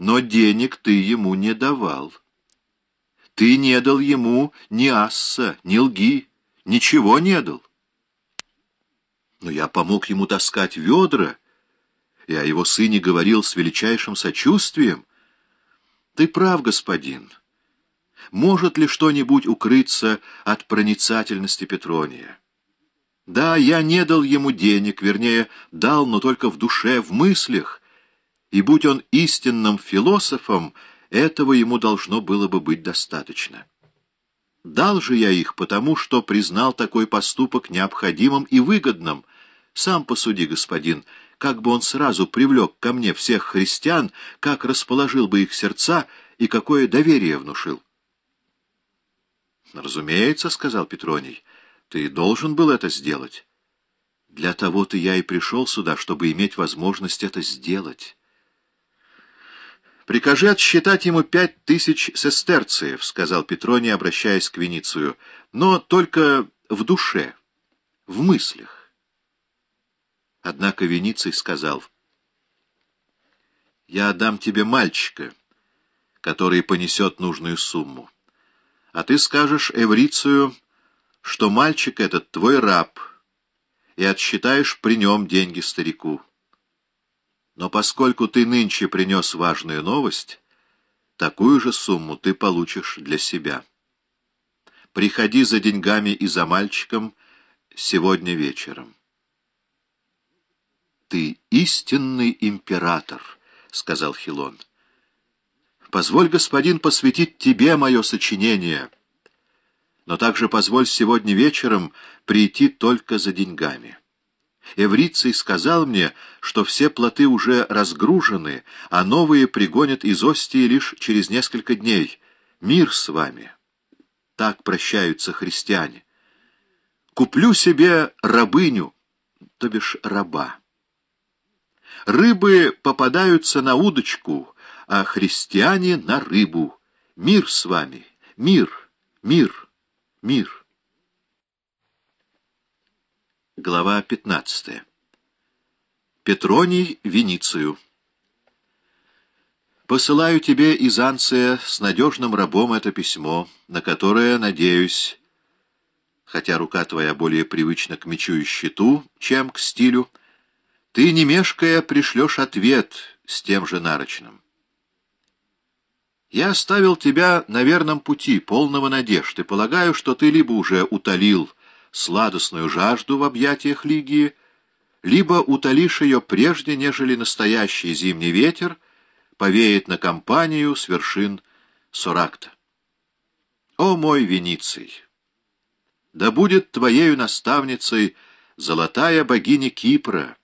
но денег ты ему не давал. Ты не дал ему ни асса, ни лги, ничего не дал. Но я помог ему таскать ведра, и о его сыне говорил с величайшим сочувствием. Ты прав, господин. Может ли что-нибудь укрыться от проницательности Петрония? Да, я не дал ему денег, вернее, дал, но только в душе, в мыслях. И будь он истинным философом, этого ему должно было бы быть достаточно. Дал же я их потому, что признал такой поступок необходимым и выгодным. Сам посуди, господин, как бы он сразу привлек ко мне всех христиан, как расположил бы их сердца и какое доверие внушил. «Разумеется», — сказал Петроний, — «ты должен был это сделать. Для того-то я и пришел сюда, чтобы иметь возможность это сделать». «Прикажи отсчитать ему пять тысяч сестерциев», — сказал Петроний, обращаясь к Веницию, — «но только в душе, в мыслях». Однако Вениций сказал, «Я дам тебе мальчика, который понесет нужную сумму а ты скажешь Эврицию, что мальчик этот твой раб, и отсчитаешь при нем деньги старику. Но поскольку ты нынче принес важную новость, такую же сумму ты получишь для себя. Приходи за деньгами и за мальчиком сегодня вечером. «Ты истинный император», — сказал Хилон. Позволь, господин, посвятить тебе мое сочинение, но также позволь сегодня вечером прийти только за деньгами. Эвриций сказал мне, что все плоты уже разгружены, а новые пригонят из Остии лишь через несколько дней. Мир с вами. Так прощаются христиане. Куплю себе рабыню, то бишь раба. Рыбы попадаются на удочку, а христиане на рыбу. Мир с вами, мир, мир, мир. Глава 15. Петроний Веницию. Посылаю тебе из Анция с надежным рабом это письмо, на которое, надеюсь, хотя рука твоя более привычна к мечу и щиту, чем к стилю, ты, не мешкая, пришлешь ответ с тем же нарочным. Я оставил тебя на верном пути, полного надежд, и полагаю, что ты либо уже утолил сладостную жажду в объятиях Лигии, либо утолишь ее прежде, нежели настоящий зимний ветер повеет на компанию с вершин Соракта. О мой Вениций! Да будет твоею наставницей золотая богиня Кипра,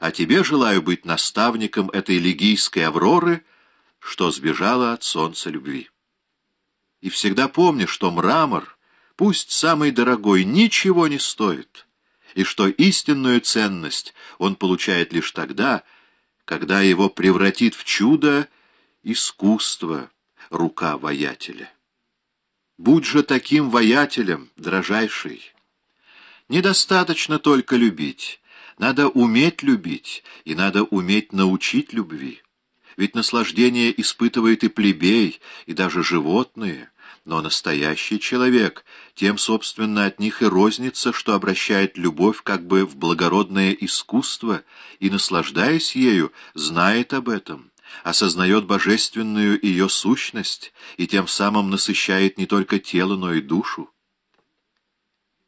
а тебе желаю быть наставником этой лигийской авроры — что сбежала от солнца любви. И всегда помни, что мрамор, пусть самый дорогой, ничего не стоит, и что истинную ценность он получает лишь тогда, когда его превратит в чудо искусство рука воятеля. Будь же таким воятелем, дрожайший. Недостаточно только любить, надо уметь любить, и надо уметь научить любви. Ведь наслаждение испытывает и плебей, и даже животные, но настоящий человек, тем, собственно, от них и рознится, что обращает любовь как бы в благородное искусство и, наслаждаясь ею, знает об этом, осознает божественную ее сущность и тем самым насыщает не только тело, но и душу.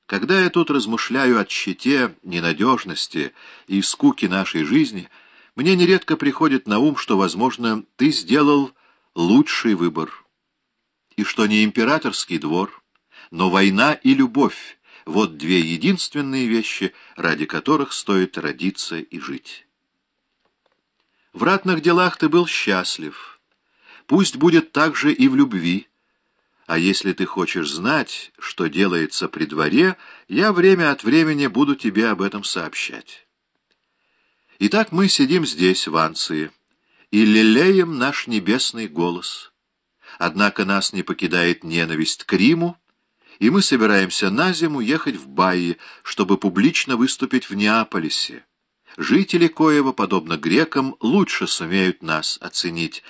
Когда я тут размышляю о щите, ненадежности и скуке нашей жизни — мне нередко приходит на ум, что, возможно, ты сделал лучший выбор, и что не императорский двор, но война и любовь — вот две единственные вещи, ради которых стоит родиться и жить. В ратных делах ты был счастлив. Пусть будет так же и в любви. А если ты хочешь знать, что делается при дворе, я время от времени буду тебе об этом сообщать. Итак, мы сидим здесь, в Анции, и лелеем наш небесный голос. Однако нас не покидает ненависть к Риму, и мы собираемся на зиму ехать в Баи, чтобы публично выступить в Неаполисе, жители Коева, подобно грекам, лучше сумеют нас оценить,